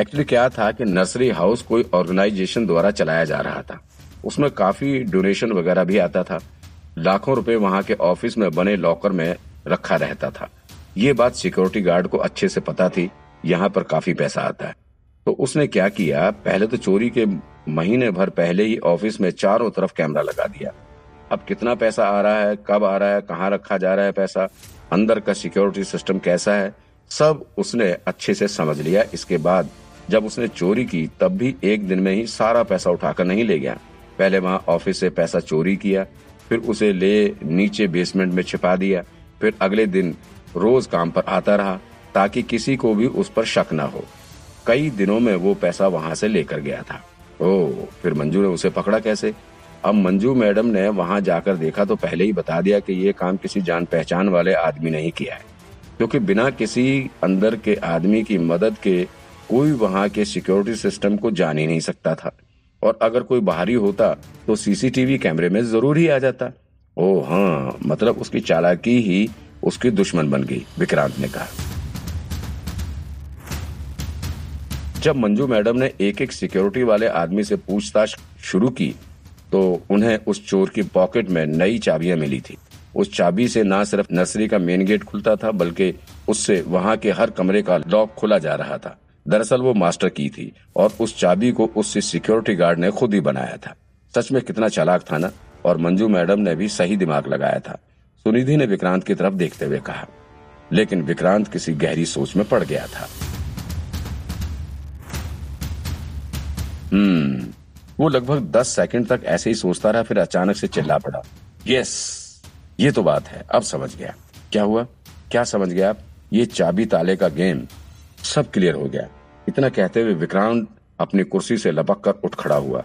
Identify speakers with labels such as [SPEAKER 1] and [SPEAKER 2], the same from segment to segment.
[SPEAKER 1] Actually क्या था कि नर्सरी हाउस कोई ऑर्गेनाइजेशन द्वारा चलाया जा रहा था। उसमें काफ़ी डोनेशन वगैरह भी आता था। लाखों रुपए वहाँ के ऑफ़िस में बने लॉकर में रखा रहता था। ये बात सिक्योरिटी गार्ड को अच्छे से पता थी। यहाँ पर काफ़ी पैसा आता है। तो उसने क्या किया? पहले तो चोरी के महीने भर पहले ही ऑफ़िस में चारों तरफ़ कैमरा लगा दिया। अब कितना पैसा आ रहा है? कब आ रहा है? कहाँ रखा जा रहा है पैसा? अंदर का सिक्योरिटी सिस्टम कैसा है? सब उसने अच्छे से समझ लिया। इसके बाद जब उसने चोरी की, तब भी एक दिन में ही सारा पैसा उठाकर नहीं ले गया। पहले वहाँ ऑफ़िस से पैसा चोरी किया, फिर उसे ले नीचे बेसमेंट में छिपा दिया, फिर अगले दिन रोज काम पर आता रहा, ताकि किसी को भी उस पर शक न हो। कई दिनों में वो पैसा वहाँ से लेकर गया था। ओ, फिर मंजू ने उसे पकड़ा कैसे? अब मंजू मैडम ने वहाँ जाकर देखा तो पहले ही बता दिया कि ये काम किसी जान पहचान वाले आदमी ने ही किया है। क्योंकि बिना किसी अंदर के आदमी की मदद के कोई वहाँ के सिक्योरिटी सिस्टम को जान ही नहीं सकता था। और अगर कोई बाहरी होता तो सीसीटीवी कैमरे में ज़रूर ही आ जाता। ओ हाँ मतलब उसकी चालाकी ही उसकी दुश्मन बन गई, विक्रांत ने कहा। जब मंजू मैडम ने एक एक सिक्योरिटी वाले आदमी से पूछताछ शुरू की तो उन्हें उस चोर की पॉकेट में नई चाबियाँ मिली थी। उस चाबी से ना सिर्फ़ नर्सरी का मेन गेट खुलता था, बल्कि उससे वहाँ के हर कमरे का लॉक खुला जा रहा था। दरअसल वो मास्टर की थी और उस चाबी को उस सिक्योरिटी गार्ड ने खुद ही बनाया था। सच में कितना चालाक था ना? और मंजू मैडम ने भी सही दिमाग लगाया था। सुनिधि ने विक्रांत की तरफ़ देखते हुए कहा, लेकिन विक्रांत किसी गहरी सोच में पड़ गया था। हम्म वो लगभग दस सेकंड तक ऐसे ही सोचता रहा, फिर अचानक से चिल्ला पड़ा। यस, ये तो बात है, अब समझ गया। क्या हुआ? क्या समझ गया आप? ये चाबी ताले का गेम सब क्लियर हो गया। इतना कहते हुए विक्रांत अपनी कुर्सी से लपक कर उठ खड़ा हुआ।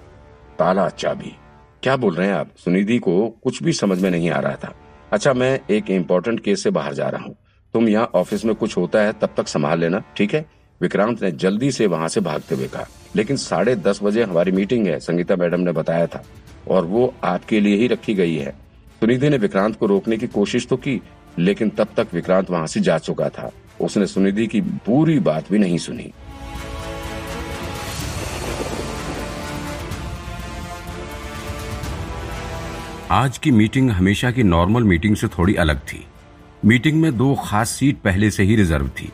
[SPEAKER 1] ताला चाबी। क्या बोल रहे हैं आप? सुनिधि को कुछ भी समझ में नहीं आ रहा था। अच्छा मैं एक इम्पोर्टेंट केस से बाहर जा रहा हूँ। तुम यहाँ ऑफ़िस में कुछ होता है, तब तक संभाल लेना, ठीक है? विक्रांत ने जल्दी से वहाँ से भागते हुए कहा। लेकिन साढ़े दस बजे हमारी मीटिंग है, संगीता मैडम ने बताया था। और वो आपके लिए ही रखी गई है। सुनिधि ने विक्रांत को रोकने की कोशिश तो की, लेकिन तब तक विक्रांत वहाँ से जा चुका था। उसने सुनिधि की पूरी बात भी नहीं सुनी।
[SPEAKER 2] आज की मीटिंग हमेशा की नॉर्मल मीटिंग से थोड़ी अलग थी। मीटिंग में दो खास सीट पहले से ही रिज़र्व थी।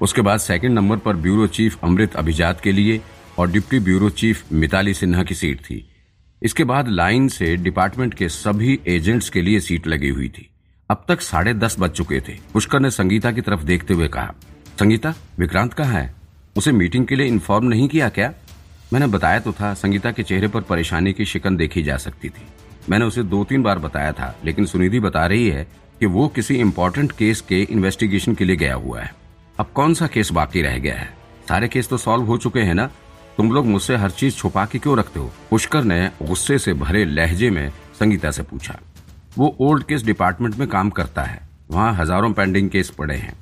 [SPEAKER 2] उसके बाद सेकंड नंबर पर ब्यूरो चीफ अमृत अभिजात के लिए और deputy bureau chief Mitali Sinha की सीट थी। इसके बाद लाइन से डिपार्टमेंट के सभी एजेंट्स के लिए सीट लगी हुई थी। अब तक साढ़े दस बज चुके थे। पुष्कर ने संगीता की तरफ़ देखते हुए कहा, संगीता, विक्रांत कहाँ है? उसे मीटिंग के लिए इन्फॉर्म नहीं किया क्या? मैंने बताया तो था, संगीता के चेहरे पर परेशानी की शिकन देखी जा सकती थी। मैंने उसे दो तीन बार बताया था, लेकिन सुनिधि बता रही है कि वो किसी इम्पोर्टेंट केस के इन्वेस्टिगेशन के लिए गया हुआ है। अब कौन सा केस बाकी रह गया है? सारे केस तो सॉल्व हो चुके हैं ना? तुम लोग मुझसे हर चीज़ छुपा के क्यों रखते हो? पुष्कर ने गुस्से से भरे लहजे में संगीता से पूछा। वो ओल्ड केस डिपार्टमेंट में काम करता है। वहाँ हज़ारों पेंडिंग केस पड़े हैं।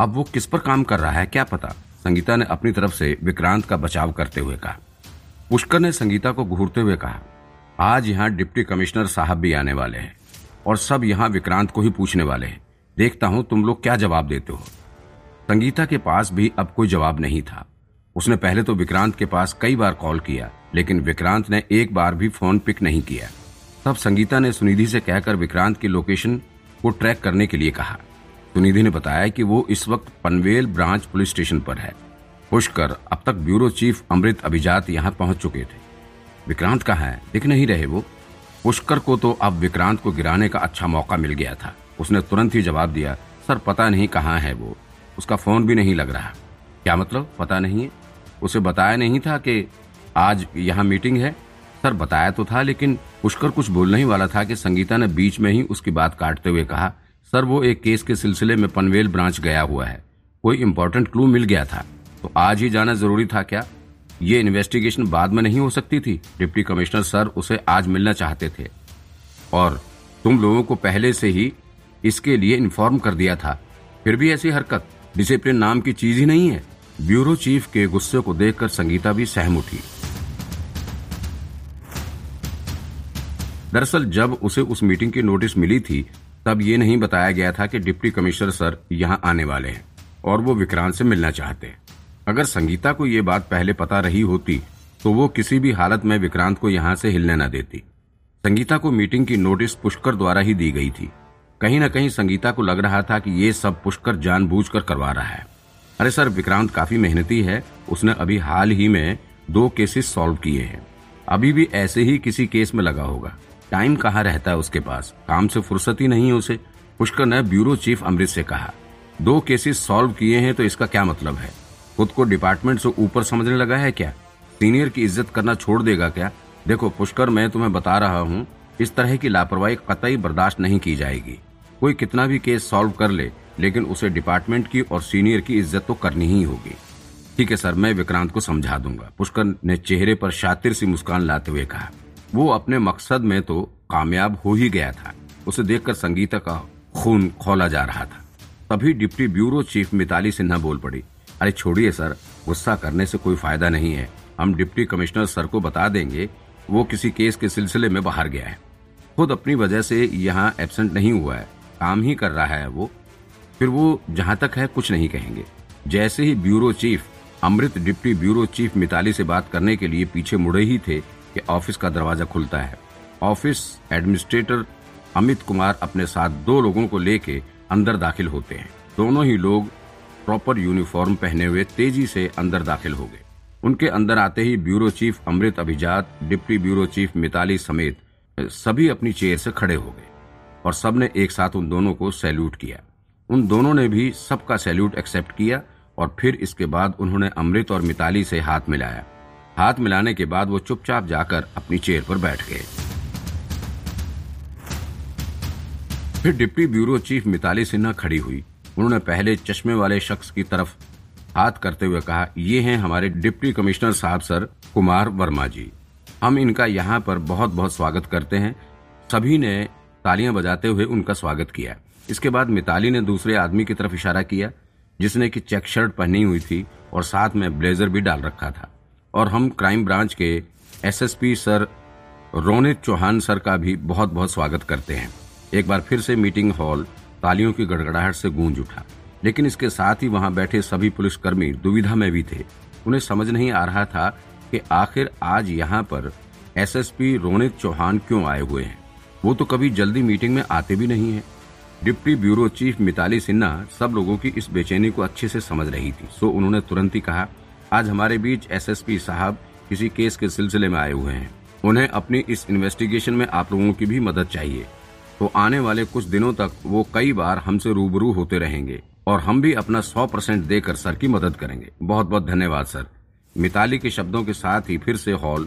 [SPEAKER 2] अब वो किस पर काम कर रहा है, क्या पता? संगीता ने अपनी तरफ़ से विक्रांत का बचाव करते हुए कहा। पुष्कर ने संगीता को घूरते हुए कहा आज यहाँ डिप्टी कमिश्नर साहब भी आने वाले हैं और सब यहाँ विक्रांत को ही पूछने वाले हैं। देखता हूँ तुम लोग क्या जवाब देते हो। संगीता के पास भी अब कोई जवाब नहीं था। उसने पहले तो विक्रांत के पास कई बार कॉल किया, लेकिन विक्रांत ने एक बार भी फ़ोन पिक नहीं किया। तब संगीता ने सुनिधि से कहकर विक्रांत की लोकेशन को ट्रैक करने के लिए कहा। सुनिधि ने बताया कि वो इस वक्त पनवेल ब्रांच पुलिस स्टेशन पर है। पुष्कर, अब तक ब्यूरो चीफ अमृत अभिजात यहाँ पहुँच चुके थे। विक्रांत कहा है, दिख नहीं रहे वो। पुष्कर को तो अब विक्रांत को गिराने का अच्छा मौका मिल गया था। उसने तुरंत ही जवाब दिया, सर, पता नहीं कहाँ है वो। उसका फ़ोन भी नहीं लग रहा। क्या मतलब? पता नहीं है। उसे बताया नहीं था कि आज यहाँ मीटिंग है। सर, बताया तो था, लेकिन पुष्कर कुछ बोलने ही वाला था कि संगीता ने बीच में ही उसकी बात काटते हुए कहा, सर, वो एक केस के सिलसिले में पनवेल ब्रांच गया हुआ है। कोई इम्पोर्टेंट क्लू मिल गया था। तो आज ही जाना ज़रूरी था क्या? ये इन्वेस्टिगेशन बाद में नहीं हो सकती थी। डिप्टी कमिश्नर सर उसे आज मिलना चाहते थे। और तुम लोगों को पहले से ही इसके लिए इन्फॉर्म कर दिया था। फिर भी ऐसी हरकत डिसिप्लिन नाम की चीज़ ही नहीं है। ब्यूरो चीफ के गुस्से को देखकर संगीता भी सहम उठी। दरअसल जब उसे उस मीटिंग की नोटिस मिली थी, तब ये नहीं बताया गया था कि डिप्टी कमिश्नर सर यहाँ आने वाले हैं और वो विक्रांत से मिलना चाहते हैं। अगर संगीता को ये बात पहले पता रही होती तो वो किसी भी हालत में विक्रांत को यहाँ से हिलने न देती। संगीता को मीटिंग की नोटिस पुष्कर द्वारा ही दी गई थी। कहीं न कहीं संगीता को लग रहा था कि ये सब पुष्कर जानबूझकर करवा रहा है। अरे सर, विक्रांत काफ़ी मेहनती है। उसने अभी हाल ही में दो केसेस सॉल्व किए हैं। अभी भी ऐसे ही किसी केस में लगा होगा। टाइम कहाँ रहता है उसके पास? काम से फुर्सत नहीं उसे। पुष्कर ने ब्यूरो चीफ अमृत से कहा, दो केसेस सॉल्व किए हैं तो इसका क्या मतलब है? खुद को डिपार्टमेंट से ऊपर समझने लगा है क्या? सीनियर की इज़्ज़त करना छोड़ देगा क्या? देखो, पुष्कर, मैं तुम्हें बता रहा हूँ, इस तरह की लापरवाही कतई बर्दाश्त नहीं की जाएगी। कोई कितना भी केस सॉल्व कर ले, लेकिन उसे डिपार्टमेंट की और सीनियर की इज़्ज़त तो करनी ही होगी। ठीक है, सर, मैं विक्रांत को समझा दूँगा। पुष्कर ने चेहरे पर शातिर सी मुस्कान लाते हुए कहा, वो अपने मकसद में तो कामयाब हो ही गया था। उसे देखकर संगीता का खून खोला जा रहा था। तभी deputy bureau chief Mitali Sinha बोल पड़ी अरे छोड़िए सर, गुस्सा करने से कोई फ़ायदा नहीं है। हम डिप्टी कमिश्नर सर को बता देंगे, वो किसी केस के सिलसिले में बाहर गया है। खुद अपनी वजह से यहाँ एबसेंट नहीं हुआ है, काम ही कर रहा है वो। फिर वो जहाँ तक है, कुछ नहीं कहेंगे। जैसे ही bureau chief, Amrit deputy bureau chief Mitali से बात करने के लिए पीछे मुड़े ही थे कि ऑफ़िस का दरवाज़ा खुलता है। ऑफ़िस एडमिनिस्ट्रेटर अमित कुमार अपने साथ दो लोगों को लेके अंदर दाखिल होते हैं। दोनों ही लोग प्रॉपर यूनिफॉर्म पहने हुए तेज़ी से अंदर दाखिल हो गए। उनके अंदर आते ही ब्यूरो चीफ अमृत अभिजात, डिप्टी ब्यूरो चीफ मिताली समेत सभी अपनी चेयर से खड़े हो गए और सबने एक साथ उन दोनों को सैल्यूट किया। उन दोनों ने भी सबका सैल्यूट एक्सेप्ट किया और फिर इसके बाद उन्होंने अमृत और मिताली से हाथ मिलाया। हाथ मिलाने के बाद वो चुपचाप जाकर अपनी चेयर पर बैठ गए। फिर deputy bureau chief Mitali Sinha खड़ी हुई। उन्होंने पहले चश्मे वाले शख्स की तरफ़ हाथ करते हुए कहा, ये हैं हमारे डिप्टी कमिश्नर साहब सर कुमार वर्मा जी। हम इनका यहाँ पर बहुत बहुत स्वागत करते हैं। सभी ने तालियाँ बजाते हुए उनका स्वागत किया। इसके बाद मिताली ने दूसरे आदमी की तरफ़ इशारा किया, जिसने की चेक शर्ट पहनी हुई थी और साथ में ब्लेजर भी डाल रखा था। और हम क्राइम ब्रांच के SSP sir Ronit Chauhan sir का भी बहुत बहुत स्वागत करते हैं। एक बार फिर से मीटिंग हॉल तालियों की गड़गड़ाहट से गूंज उठा। लेकिन इसके साथ ही वहाँ बैठे सभी पुलिसकर्मी दुविधा में भी थे। उन्हें समझ नहीं आ रहा था कि आखिर आज यहाँ पर एसएसपी रोनित चौहान क्यों आए हुए हैं। वो तो कभी जल्दी मीटिंग में आते भी नहीं है। Deputy bureau chief Mitali Sinha सब लोगों की इस बेचैनी को अच्छे से समझ रही थी। सो उन्होंने तुरंत ही कहा, आज हमारे बीच एसएसपी साहब किसी केस के सिलसिले में आए हुए हैं। उन्हें अपनी इस इन्वेस्टिगेशन में आप लोगों की भी मदद चाहिए। तो आने वाले कुछ दिनों तक वो कई बार हमसे रूबरू होते रहेंगे और हम भी अपना सौ परसेंट देकर सर की मदद करेंगे। बहुत बहुत धन्यवाद, सर। मिताली के शब्दों के साथ ही फिर से हॉल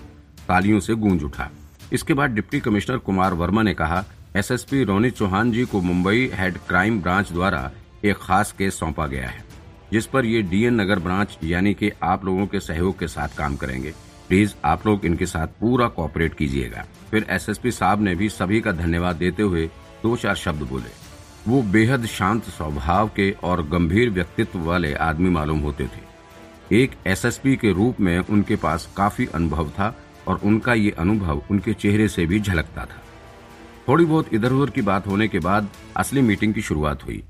[SPEAKER 2] तालियों से गूंज उठा। इसके बाद डिप्टी कमिश्नर कुमार वर्मा ने कहा, एसएसपी रोनित चौहान जी को मुंबई हेड क्राइम ब्रांच द्वारा एक खास केस सौंपा गया है, जिस पर ये डीएन नगर ब्रांच यानी कि आप लोगों के सहयोग के साथ काम करेंगे। प्लीज़ आप लोग इनके साथ पूरा कॉपरेट कीजिएगा। फिर एसएसपी साहब ने भी सभी का धन्यवाद देते हुए दो चार शब्द बोले। वो बेहद शांत स्वभाव के और गंभीर व्यक्तित्व वाले आदमी मालूम होते थे। एक एसएसपी के रूप में उनके पास काफ़ी अनुभव था और उनका ये अनुभव उनके चेहरे से भी झलकता था। थोड़ी बहुत इधर उधर की बात होने के बाद असली मीटिंग की शुरुआत हुई।